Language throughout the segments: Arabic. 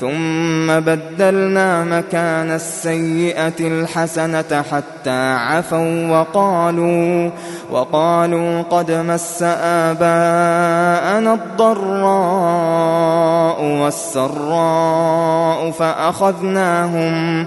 ثم بدلنا مكان السيئة الحسنة حتى عفوا وقالوا وقالوا قد مس آباءنا الضراء والسراء فأخذناهم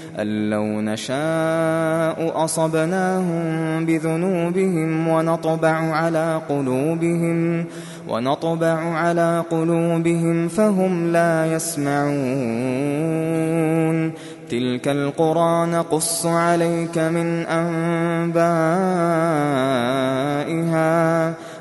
أن لو نشاء أصبناهم بذنوبهم ونطبع على قلوبهم ونطبع على قلوبهم فهم لا يسمعون تلك القرى نقص عليك من أنبائها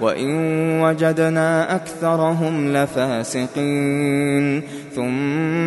وإن وجدنا أكثرهم لفاسقين ثم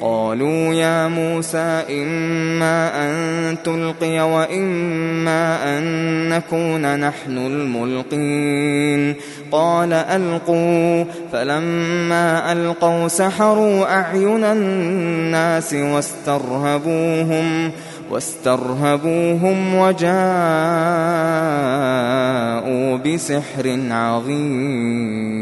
قالوا يا موسى إما أن تلقي وإما أن نكون نحن الملقين. قال ألقوا. فلما ألقوا سحروا أعين الناس واسترهبوهم واسترهبوهم وجاءوا بسحر عظيم.